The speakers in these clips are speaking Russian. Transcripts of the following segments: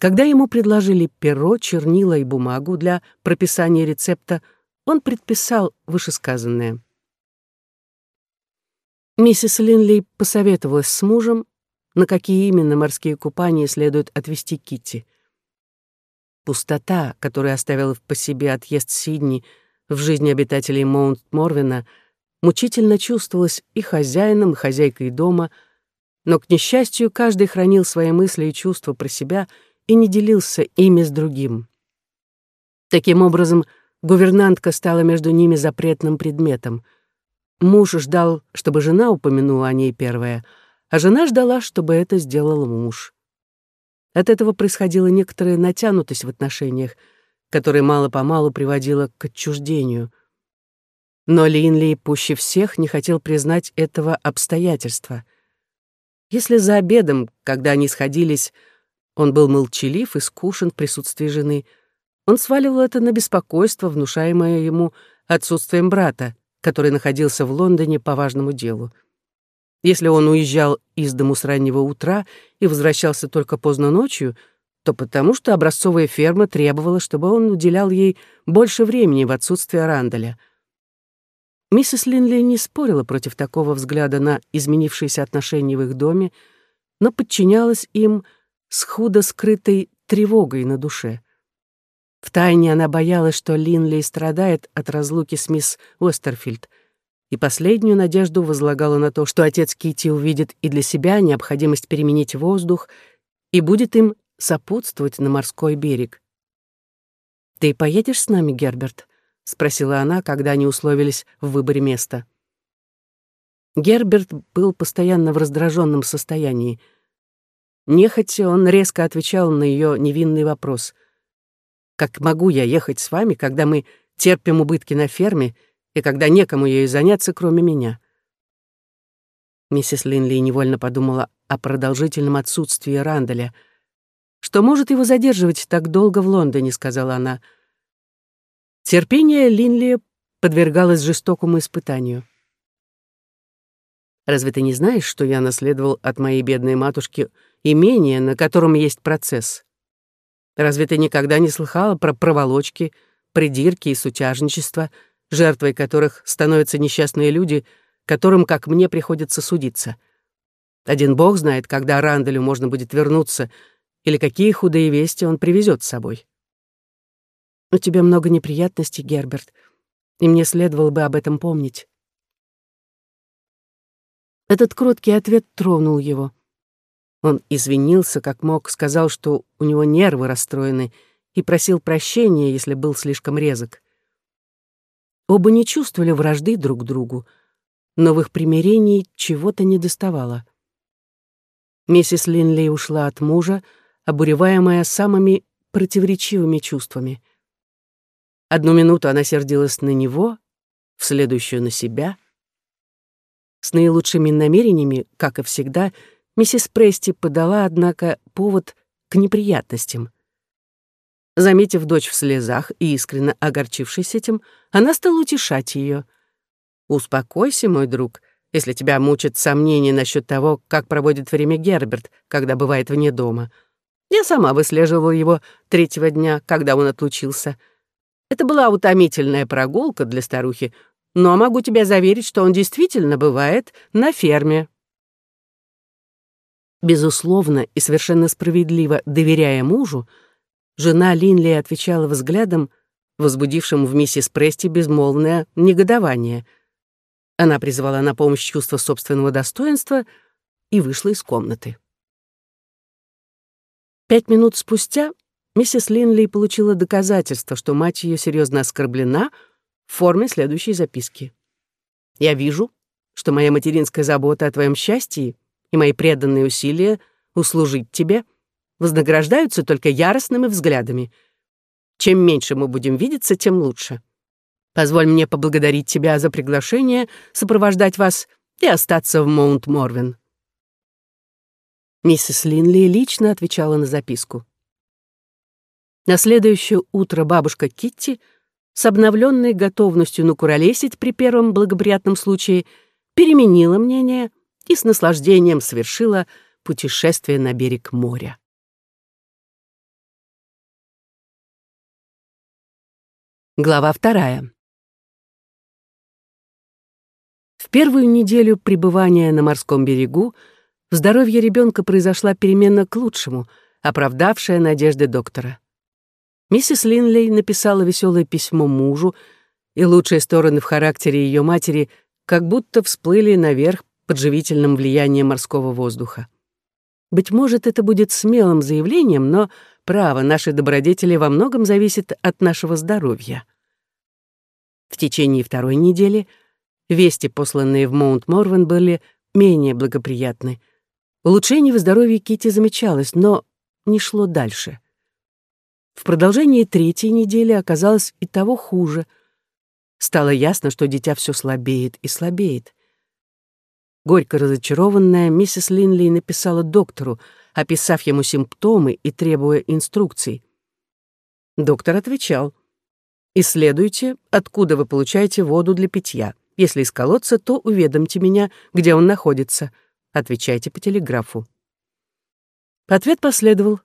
Когда ему предложили перо, чернила и бумагу для прописания рецепта, он предписал вышесказанное. Миссис Линли посоветовалась с мужем, на какие именно морские купания следует отвести Китти. Пустота, которую оставил по себе отъезд Сидни в жизни обитателей Маунт-Морвина, мучительно чувствовалась и хозяином, и хозяйкой дома, но, к несчастью, каждый хранил свои мысли и чувства про себя и не делился ими с другим. Таким образом, гувернантка стала между ними запретным предметом. Муж ждал, чтобы жена упомянула о ней первая, а жена ждала, чтобы это сделал муж. От этого происходила некоторая натянутость в отношениях, которая мало-помалу приводила к отчуждению. Но Линли пуще всех не хотел признать этого обстоятельства. Если за обедом, когда они сходились, он был молчалив и скушен в присутствии жены, он сваливал это на беспокойство, внушаемое ему отсутствием брата, который находился в Лондоне по важному делу. Если он уезжал из дому с раннего утра и возвращался только поздно ночью, то потому что образцовая ферма требовала, чтобы он уделял ей больше времени в отсутствие Рандаля. Миссис Линли не спорила против такого взгляда на изменившиеся отношения в их доме, но подчинялась им с худо скрытой тревогой на душе. Втайне она боялась, что Линли страдает от разлуки с мисс Уэстерфилд — и последнюю надежду возлагала на то, что отец Кити увидит и для себя необходимость переменить воздух и будет им сопутствовать на морской берег. «Ты поедешь с нами, Герберт?» — спросила она, когда они условились в выборе места. Герберт был постоянно в раздраженном состоянии. Нехотя он резко отвечал на ее невинный вопрос. «Как могу я ехать с вами, когда мы терпим убытки на ферме и когда некому ею заняться, кроме меня. Миссис Линли невольно подумала о продолжительном отсутствии Рандаля. «Что может его задерживать так долго в Лондоне?» — сказала она. Терпение Линли подвергалось жестокому испытанию. «Разве ты не знаешь, что я наследовал от моей бедной матушки имение, на котором есть процесс? Разве ты никогда не слыхала про проволочки, придирки и сутяжничество — жертвой которых становятся несчастные люди, которым, как мне, приходится судиться. Один бог знает, когда Рандалю можно будет вернуться, или какие худые вести он привезет с собой. У тебя много неприятностей, Герберт, и мне следовало бы об этом помнить. Этот кроткий ответ тронул его. Он извинился, как мог, сказал, что у него нервы расстроены, и просил прощения, если был слишком резок. Оба не чувствовали вражды друг к другу, но в их примирении чего-то недоставало. Миссис Линли ушла от мужа, обуреваемая самыми противоречивыми чувствами. Одну минуту она сердилась на него, в следующую — на себя. С наилучшими намерениями, как и всегда, миссис Прести подала, однако, повод к неприятностям — Заметив дочь в слезах и искренне огорчившись этим, она стала утешать ее. «Успокойся, мой друг, если тебя мучат сомнения насчет того, как проводит время Герберт, когда бывает вне дома. Я сама выслеживала его третьего дня, когда он отлучился. Это была утомительная прогулка для старухи, но могу тебя заверить, что он действительно бывает на ферме». Безусловно и совершенно справедливо доверяя мужу, Жена Линли отвечала взглядом, возбудившим в миссис Прести безмолвное негодование. Она призвала на помощь чувство собственного достоинства и вышла из комнаты. Пять минут спустя миссис Линли получила доказательство, что мать ее серьезно оскорблена в форме следующей записки. «Я вижу, что моя материнская забота о твоем счастье и мои преданные усилия услужить тебе — вознаграждаются только яростными взглядами. Чем меньше мы будем видеться, тем лучше. Позволь мне поблагодарить тебя за приглашение сопровождать вас и остаться в Маунт-Морвин». Миссис Линли лично отвечала на записку. На следующее утро бабушка Китти с обновленной готовностью накуролесить при первом благоприятном случае, переменила мнение и с наслаждением совершила путешествие на берег моря. Глава вторая. В первую неделю пребывания на морском берегу в здоровье ребенка произошла перемена к лучшему, оправдавшая надежды доктора. Миссис Линлей написала веселое письмо мужу, и лучшие стороны в характере ее матери как будто всплыли наверх под живительным влиянием морского воздуха. Быть может, это будет смелым заявлением, но, право, наши добродетели во многом зависит от нашего здоровья. В течение второй недели вести, посланные в Маунт-Морвен, были менее благоприятны. Улучшение в здоровье Кити замечалось, но не шло дальше. В продолжении третьей недели оказалось и того хуже. Стало ясно, что дитя все слабеет и слабеет. Горько разочарованная, миссис Линли написала доктору, описав ему симптомы и требуя инструкций. Доктор отвечал, «Исследуйте, откуда вы получаете воду для питья. Если из колодца, то уведомьте меня, где он находится. Отвечайте по телеграфу». Ответ последовал.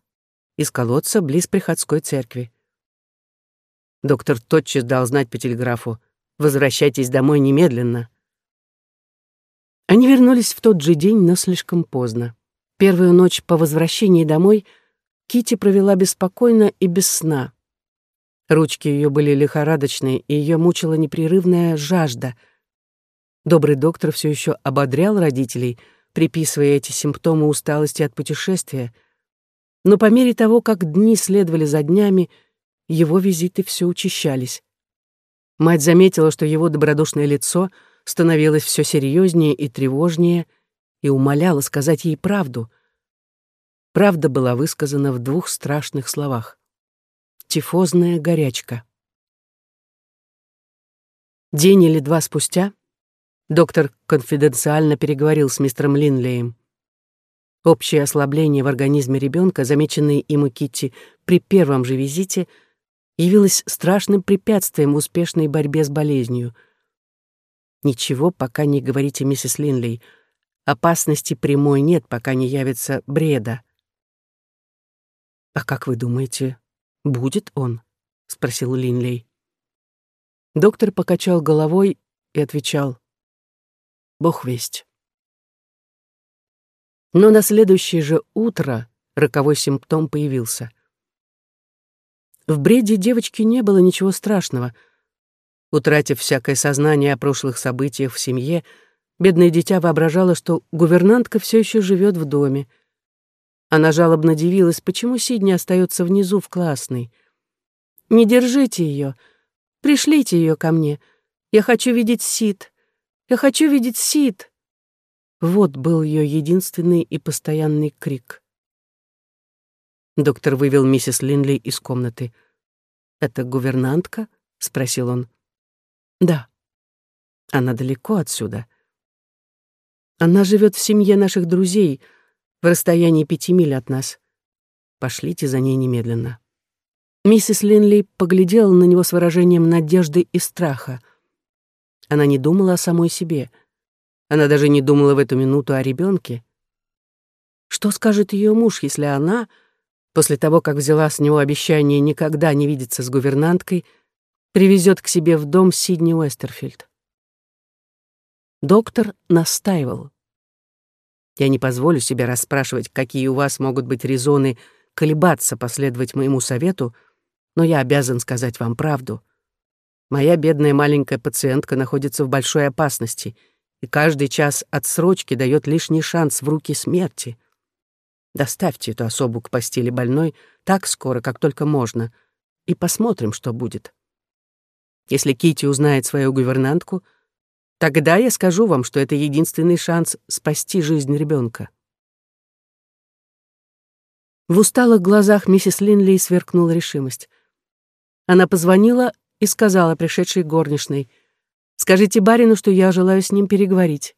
Из колодца близ приходской церкви. Доктор тотчас дал знать по телеграфу. «Возвращайтесь домой немедленно». Они вернулись в тот же день, но слишком поздно. Первую ночь по возвращении домой Кити провела беспокойно и без сна. Ручки ее были лихорадочные, и ее мучила непрерывная жажда. Добрый доктор все еще ободрял родителей, приписывая эти симптомы усталости от путешествия. Но по мере того, как дни следовали за днями, его визиты все учащались. Мать заметила, что его добродушное лицо — становилось все серьезнее и тревожнее и умоляла сказать ей правду. Правда была высказана в двух страшных словах. Тифозная горячка. День или два спустя доктор конфиденциально переговорил с мистером Линлеем. Общее ослабление в организме ребенка, замеченное им и Китти при первом же визите, явилось страшным препятствием в успешной борьбе с болезнью — Ничего пока не говорите, миссис Линлей. Опасности прямой нет, пока не явится бреда. «А как вы думаете, будет он?» — спросил Линлей. Доктор покачал головой и отвечал. «Бог весть». Но на следующее же утро роковой симптом появился. В бреде девочки не было ничего страшного — Утратив всякое сознание о прошлых событиях в семье, бедное дитя воображало, что гувернантка все еще живет в доме. Она жалобно дивилась, почему Сидни остается внизу в классной. «Не держите ее. Пришлите ее ко мне. Я хочу видеть Сид. Я хочу видеть Сид». Вот был ее единственный и постоянный крик. Доктор вывел миссис Линли из комнаты. «Это гувернантка?» — спросил он. Да. Она далеко отсюда. Она живет в семье наших друзей, в расстоянии пяти миль от нас. Пошлите за ней немедленно. Миссис Линли поглядела на него с выражением надежды и страха. Она не думала о самой себе. Она даже не думала в эту минуту о ребенке. Что скажет ее муж, если она, после того, как взяла с него обещание никогда не видеться с гувернанткой, привезет к себе в дом Сидни Уэстерфилд. Доктор настаивал. Я не позволю себе расспрашивать, какие у вас могут быть резоны колебаться последовать моему совету, но я обязан сказать вам правду. Моя бедная маленькая пациентка находится в большой опасности, и каждый час отсрочки дает лишний шанс в руки смерти. Доставьте эту особу к постели больной так скоро, как только можно, и посмотрим, что будет. Если Кити узнает свою гувернантку, тогда я скажу вам, что это единственный шанс спасти жизнь ребенка. В усталых глазах миссис Линли сверкнула решимость. Она позвонила и сказала пришедшей горничной, «Скажите барину, что я желаю с ним переговорить».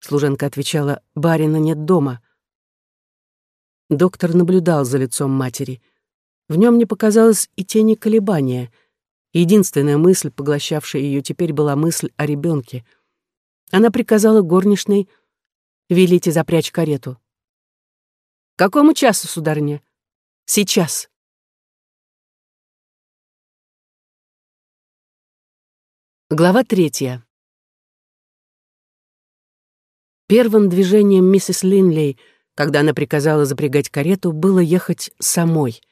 Служенка отвечала, «Барина нет дома». Доктор наблюдал за лицом матери. В нем не показалось и тени колебания — Единственная мысль, поглощавшая ее теперь, была мысль о ребенке. Она приказала горничной «Велите запрячь карету». «К какому часу, сударыня?» «Сейчас». Глава третья. Первым движением миссис Линлей, когда она приказала запрягать карету, было ехать самой.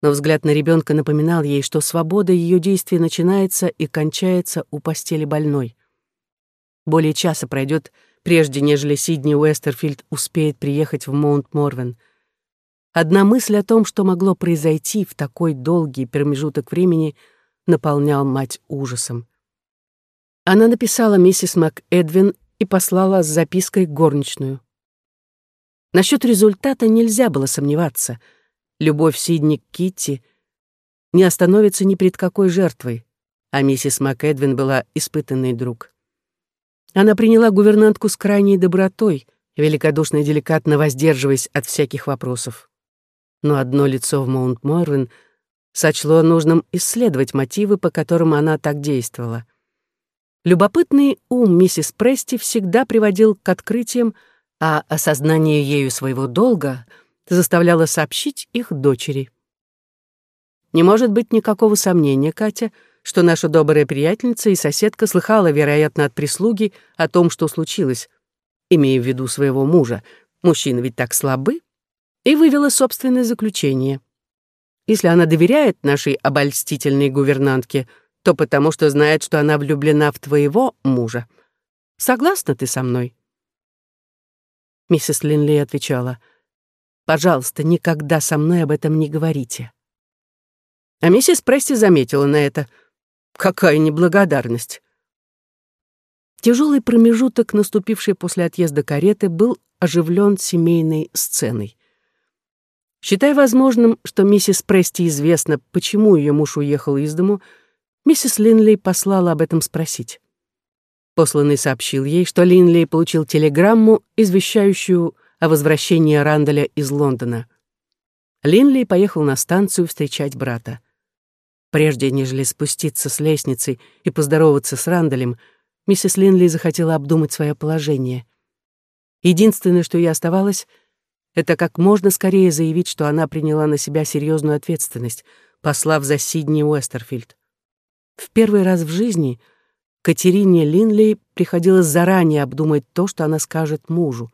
Но взгляд на ребенка напоминал ей, что свобода ее действий начинается и кончается у постели больной. Более часа пройдет, прежде нежели Сидни Уэстерфилд успеет приехать в Маунт-Морвен. Одна мысль о том, что могло произойти в такой долгий промежуток времени, наполнял мать ужасом. Она написала миссис МакЭдвин и послала с запиской горничную. Насчет результата нельзя было сомневаться. Любовь Сидни к Китти не остановится ни перед какой жертвой, а миссис МакЭдвин была испытанный друг. Она приняла гувернантку с крайней добротой, великодушно и деликатно воздерживаясь от всяких вопросов. Но одно лицо в Маунт-Морвен сочло нужным исследовать мотивы, по которым она так действовала — Любопытный ум миссис Прести всегда приводил к открытиям, а осознание ею своего долга заставляло сообщить их дочери. Не может быть никакого сомнения, Катя, что наша добрая приятельница и соседка слыхала, вероятно, от прислуги о том, что случилось, имея в виду своего мужа. Мужчины ведь так слабы, и вывела собственное заключение. Если она доверяет нашей обольстительной гувернантке — то потому, что знает, что она влюблена в твоего мужа. Согласна ты со мной?» Миссис Линли отвечала, «Пожалуйста, никогда со мной об этом не говорите». А миссис Прести заметила на это. «Какая неблагодарность!» Тяжелый промежуток, наступивший после отъезда кареты, был оживлен семейной сценой. Считая возможным, что миссис Прести известно, почему ее муж уехал из дому, Миссис Линли послала об этом спросить. Посланный сообщил ей, что Линли получил телеграмму, извещающую о возвращении Рандаля из Лондона. Линли поехал на станцию встречать брата. Прежде нежели спуститься с лестницы и поздороваться с Рандалем, миссис Линли захотела обдумать свое положение. Единственное, что ей оставалось, это как можно скорее заявить, что она приняла на себя серьезную ответственность, послав за Сидни Уэстерфилд. В первый раз в жизни Катерине Линли приходилось заранее обдумать то, что она скажет мужу.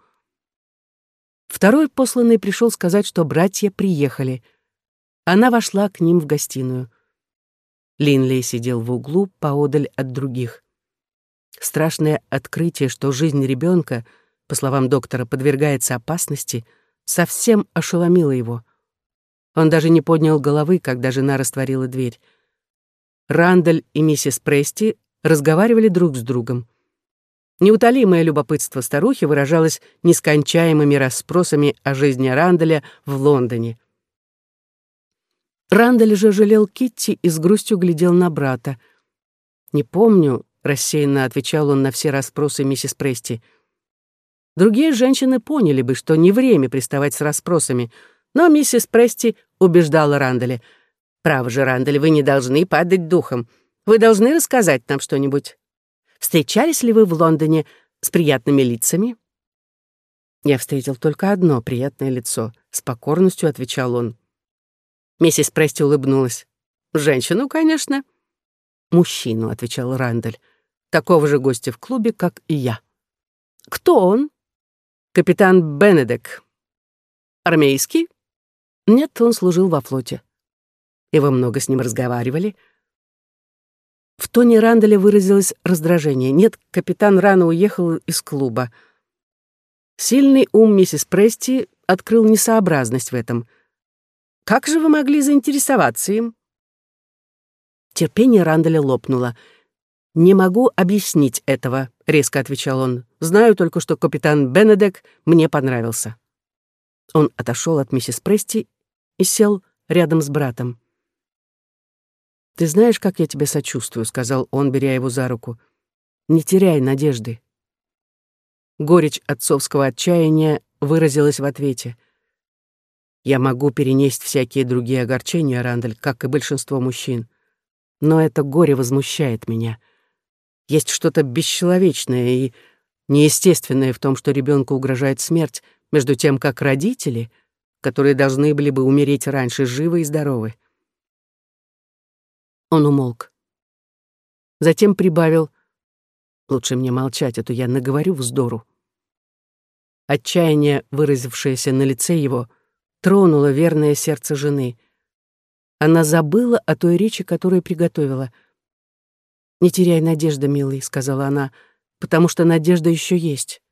Второй посланный пришел сказать, что братья приехали. Она вошла к ним в гостиную. Линли сидел в углу поодаль от других. Страшное открытие, что жизнь ребенка, по словам доктора, подвергается опасности, совсем ошеломило его. Он даже не поднял головы, когда жена растворила дверь. Рандаль и миссис Прести разговаривали друг с другом. Неутолимое любопытство старухи выражалось нескончаемыми расспросами о жизни Рандаля в Лондоне. Рандаль же жалел Китти и с грустью глядел на брата. «Не помню», — рассеянно отвечал он на все расспросы миссис Прести. Другие женщины поняли бы, что не время приставать с расспросами, но миссис Прести убеждала Рандаля — Право же, Рандаль, вы не должны падать духом. Вы должны рассказать нам что-нибудь. Встречались ли вы в Лондоне с приятными лицами?» Я встретил только одно приятное лицо. С покорностью отвечал он. Миссис Прести улыбнулась. «Женщину, конечно». «Мужчину», — отвечал Рандаль. «Такого же гостя в клубе, как и я». «Кто он?» «Капитан Бенедек». «Армейский?» «Нет, он служил во флоте». И вы много с ним разговаривали?» В тоне Ранделя выразилось раздражение. «Нет, капитан рано уехал из клуба». Сильный ум миссис Прести открыл несообразность в этом. «Как же вы могли заинтересоваться им?» Терпение Ранделя лопнуло. «Не могу объяснить этого», — резко отвечал он. «Знаю только, что капитан Бенедек мне понравился». Он отошел от миссис Прести и сел рядом с братом. «Ты знаешь, как я тебе сочувствую», — сказал он, беря его за руку. «Не теряй надежды». Горечь отцовского отчаяния выразилась в ответе. «Я могу перенести всякие другие огорчения, Рандаль, как и большинство мужчин. Но это горе возмущает меня. Есть что-то бесчеловечное и неестественное в том, что ребенку угрожает смерть, между тем, как родители, которые должны были бы умереть раньше, живы и здоровы. Он умолк. Затем прибавил «Лучше мне молчать, а то я наговорю вздору». Отчаяние, выразившееся на лице его, тронуло верное сердце жены. Она забыла о той речи, которую приготовила. «Не теряй надежды, милый», — сказала она, — «потому что надежда еще есть».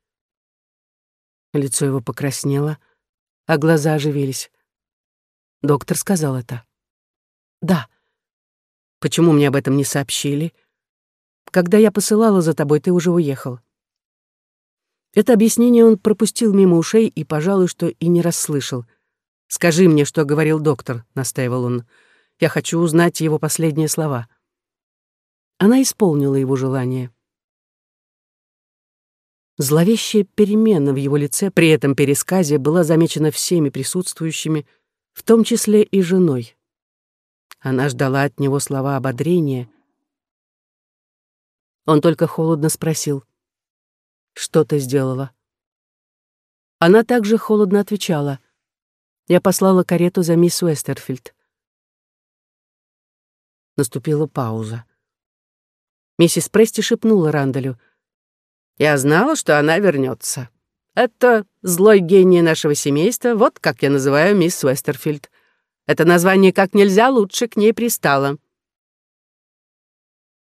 Лицо его покраснело, а глаза оживились. Доктор сказал это. «Да». «Почему мне об этом не сообщили?» «Когда я посылала за тобой, ты уже уехал». Это объяснение он пропустил мимо ушей и, пожалуй, что и не расслышал. «Скажи мне, что говорил доктор», — настаивал он. «Я хочу узнать его последние слова». Она исполнила его желание. Зловещая перемена в его лице при этом пересказе была замечена всеми присутствующими, в том числе и женой. Она ждала от него слова ободрения. Он только холодно спросил, «Что ты сделала?» Она также холодно отвечала, «Я послала карету за мисс Уэстерфилд». Наступила пауза. Миссис Прести шепнула Рандалю — я знала, что она вернется. Это злой гений нашего семейства, вот как я называю мисс Уэстерфилд. Это название как нельзя лучше к ней пристало.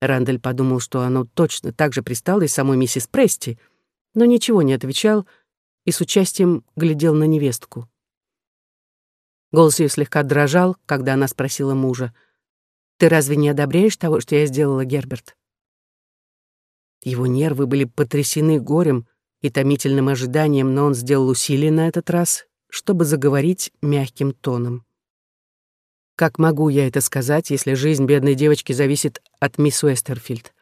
Рандаль подумал, что оно точно так же пристало и самой миссис Прести, но ничего не отвечал и с участием глядел на невестку. Голос ее слегка дрожал, когда она спросила мужа, «Ты разве не одобряешь того, что я сделала, Герберт?» Его нервы были потрясены горем и томительным ожиданием, но он сделал усилие на этот раз, чтобы заговорить мягким тоном. «Как могу я это сказать, если жизнь бедной девочки зависит от мисс Уэстерфилд?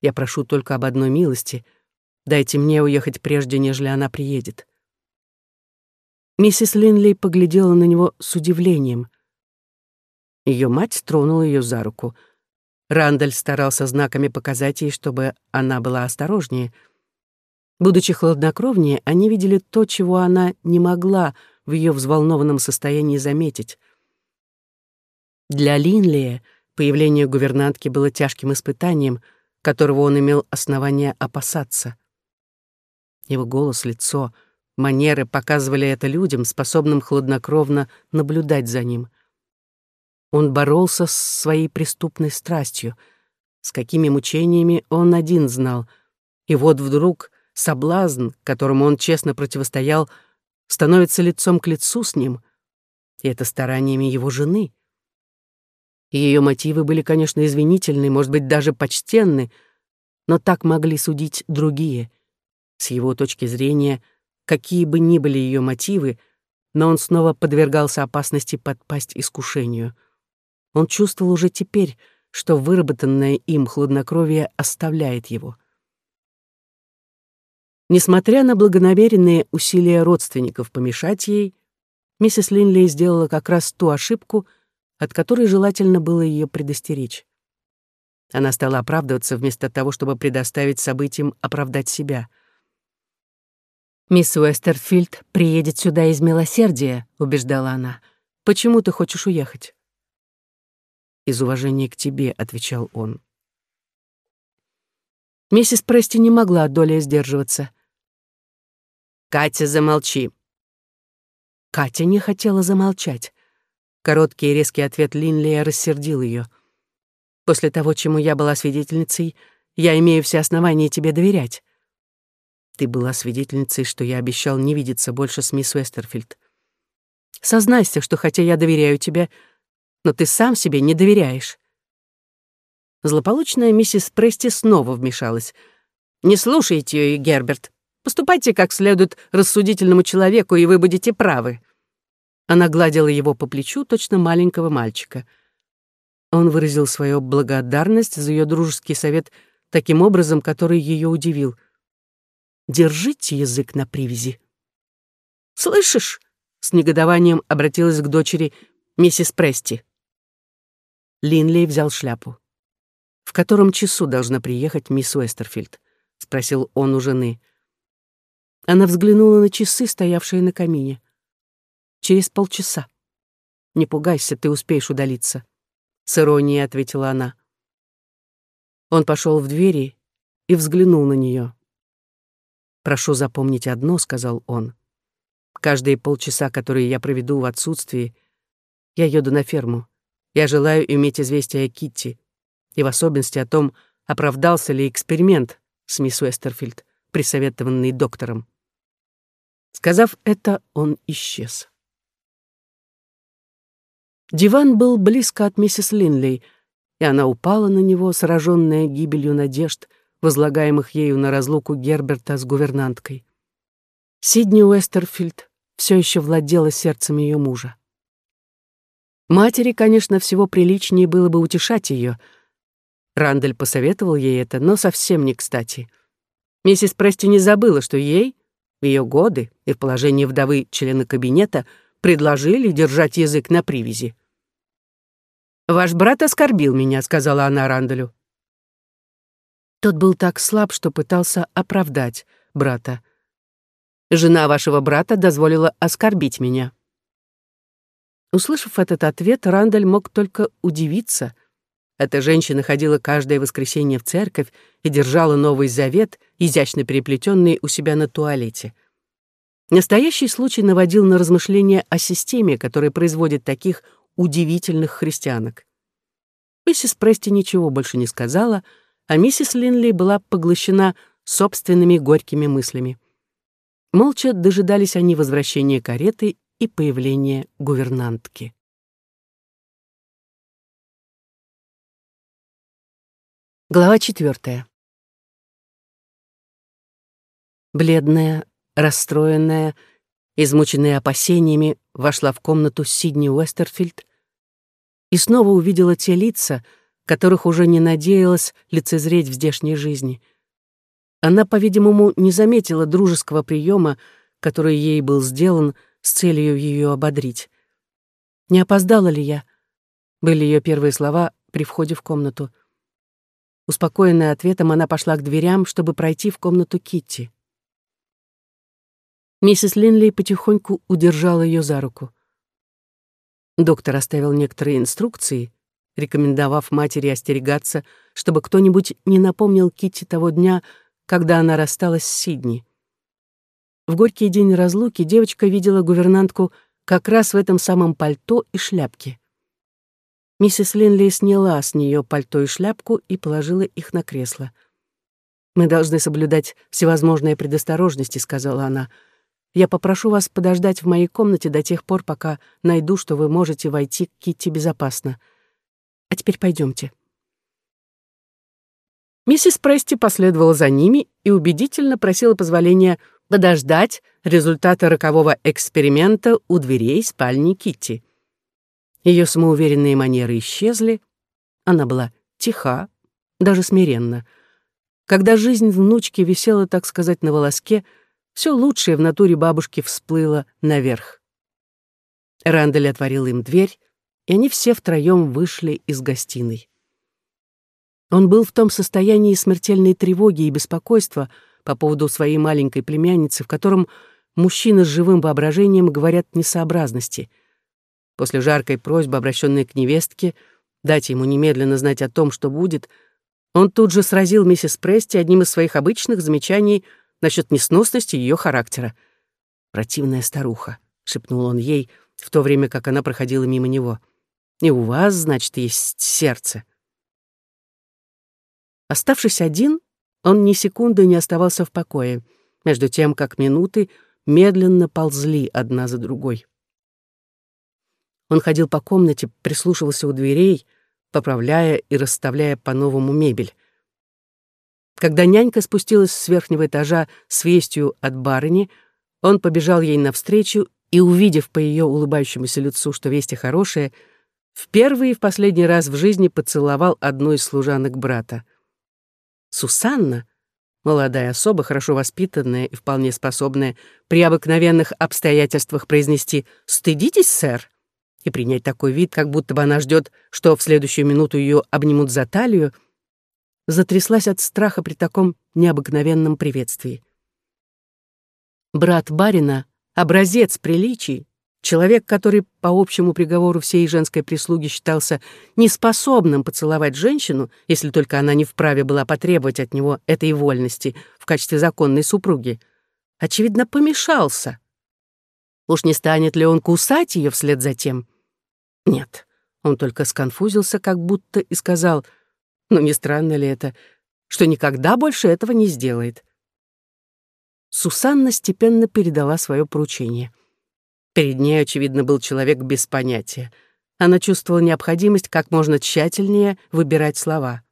Я прошу только об одной милости. Дайте мне уехать прежде, нежели она приедет». Миссис Линли поглядела на него с удивлением. Ее мать тронула ее за руку — Рандаль старался знаками показать ей, чтобы она была осторожнее. Будучи хладнокровнее, они видели то, чего она не могла в ее взволнованном состоянии заметить. Для Линлия появление гувернантки было тяжким испытанием, которого он имел основания опасаться. Его голос, лицо, манеры показывали это людям, способным хладнокровно наблюдать за ним — он боролся с своей преступной страстью, с какими мучениями он один знал. И вот вдруг соблазн, которому он честно противостоял, становится лицом к лицу с ним, и это стараниями его жены. Ее мотивы были, конечно, извинительны, может быть, даже почтенны, но так могли судить другие. С его точки зрения, какие бы ни были ее мотивы, но он снова подвергался опасности подпасть искушению — он чувствовал уже теперь, что выработанное им хладнокровие оставляет его. Несмотря на благонамеренные усилия родственников помешать ей, миссис Линли сделала как раз ту ошибку, от которой желательно было ее предостеречь. Она стала оправдываться вместо того, чтобы предоставить событиям оправдать себя. «Мисс Уэстерфилд приедет сюда из милосердия», — убеждала она. «Почему ты хочешь уехать?» из уважения к тебе», — отвечал он. Миссис Прести не могла доля сдерживаться. «Катя, замолчи!» Катя не хотела замолчать. Короткий и резкий ответ Линлия рассердил ее. «После того, чему я была свидетельницей, я имею все основания тебе доверять. Ты была свидетельницей, что я обещал не видеться больше с мисс Уэстерфилд. Сознайся, что хотя я доверяю тебе, но ты сам себе не доверяешь». Злополучная миссис Прести снова вмешалась. «Не слушайте ее, Герберт. Поступайте как следует рассудительному человеку, и вы будете правы». Она гладила его по плечу, точно маленького мальчика. Он выразил свою благодарность за ее дружеский совет таким образом, который ее удивил. «Держите язык на привязи». «Слышишь?» — с негодованием обратилась к дочери миссис Прести. Линли взял шляпу. «В котором часу должна приехать мисс Уэстерфилд?» — спросил он у жены. Она взглянула на часы, стоявшие на камине. «Через полчаса. Не пугайся, ты успеешь удалиться», — с иронией ответила она. Он пошел в двери и взглянул на нее. «Прошу запомнить одно», — сказал он. «Каждые полчаса, которые я проведу в отсутствии, я еду на ферму. Я желаю иметь известие о Китти, и в особенности о том, оправдался ли эксперимент с мисс Уэстерфилд, присоветованный доктором. Сказав это, он исчез. Диван был близко от миссис Линлей, и она упала на него, сраженная гибелью надежд, возлагаемых ею на разлуку Герберта с гувернанткой. Сидни Уэстерфилд все еще владела сердцем ее мужа. Матери, конечно, всего приличнее было бы утешать ее. Рандель посоветовал ей это, но совсем не кстати. Миссис Прести не забыла, что ей, в ее годы и в положении вдовы члена кабинета, предложили держать язык на привязи. «Ваш брат оскорбил меня», — сказала она Ранделю. Тот был так слаб, что пытался оправдать брата. «Жена вашего брата дозволила оскорбить меня». Услышав этот ответ, Рандаль мог только удивиться. Эта женщина ходила каждое воскресенье в церковь и держала Новый Завет, изящно переплетенный у себя на туалете. Настоящий случай наводил на размышления о системе, которая производит таких удивительных христианок. Миссис Прести ничего больше не сказала, а миссис Линли была поглощена собственными горькими мыслями. Молча дожидались они возвращения кареты и появления гувернантки. Глава четвертая. Бледная, расстроенная, измученная опасениями, вошла в комнату Сидни Уэстерфилд и снова увидела те лица, которых уже не надеялась лицезреть в здешней жизни. Она, по-видимому, не заметила дружеского приема, который ей был сделан с целью ее ободрить. «Не опоздала ли я?» — были ее первые слова при входе в комнату. Успокоенная ответом, она пошла к дверям, чтобы пройти в комнату Китти. Миссис Линли потихоньку удержала ее за руку. Доктор оставил некоторые инструкции, рекомендовав матери остерегаться, чтобы кто-нибудь не напомнил Китти того дня, когда она рассталась с Сидни. В горький день разлуки девочка видела гувернантку как раз в этом самом пальто и шляпке. Миссис Линли сняла с нее пальто и шляпку и положила их на кресло. «Мы должны соблюдать всевозможные предосторожности», — сказала она. «Я попрошу вас подождать в моей комнате до тех пор, пока найду, что вы можете войти к Китти безопасно. А теперь пойдемте. Миссис Прести последовала за ними и убедительно просила позволения подождать результата рокового эксперимента у дверей спальни Китти. Ее самоуверенные манеры исчезли, она была тиха, даже смиренна. Когда жизнь внучки висела, так сказать, на волоске, все лучшее в натуре бабушки всплыло наверх. Рандель отворил им дверь, и они все втроем вышли из гостиной. Он был в том состоянии смертельной тревоги и беспокойства по поводу своей маленькой племянницы, в котором мужчины с живым воображением говорят несообразности. После жаркой просьбы, обращенной к невестке, дать ему немедленно знать о том, что будет, он тут же сразил миссис Прести одним из своих обычных замечаний насчет несносности ее характера. «Противная старуха», — шепнул он ей, в то время как она проходила мимо него. И у вас, значит, есть сердце. Оставшись один, он ни секунды не оставался в покое, между тем, как минуты медленно ползли одна за другой. Он ходил по комнате, прислушивался у дверей, поправляя и расставляя по-новому мебель. Когда нянька спустилась с верхнего этажа с вестью от барыни, он побежал ей навстречу и, увидев по ее улыбающемуся лицу, что вести хорошие, в первый и в последний раз в жизни поцеловал одну из служанок брата. Сусанна, молодая особа, хорошо воспитанная и вполне способная при обыкновенных обстоятельствах произнести «Стыдитесь, сэр?» и принять такой вид, как будто бы она ждет, что в следующую минуту ее обнимут за талию, затряслась от страха при таком необыкновенном приветствии. Брат барина, образец приличий, Человек, который по общему приговору всей женской прислуги считался неспособным поцеловать женщину, если только она не вправе была потребовать от него этой вольности в качестве законной супруги, очевидно, помешался. Уж не станет ли он кусать ее вслед за тем? Нет, он только сконфузился, как будто и сказал, ну не странно ли это, что никогда больше этого не сделает. Сусанна степенно передала свое поручение. Перед ней, очевидно, был человек без понятия. Она чувствовала необходимость как можно тщательнее выбирать слова.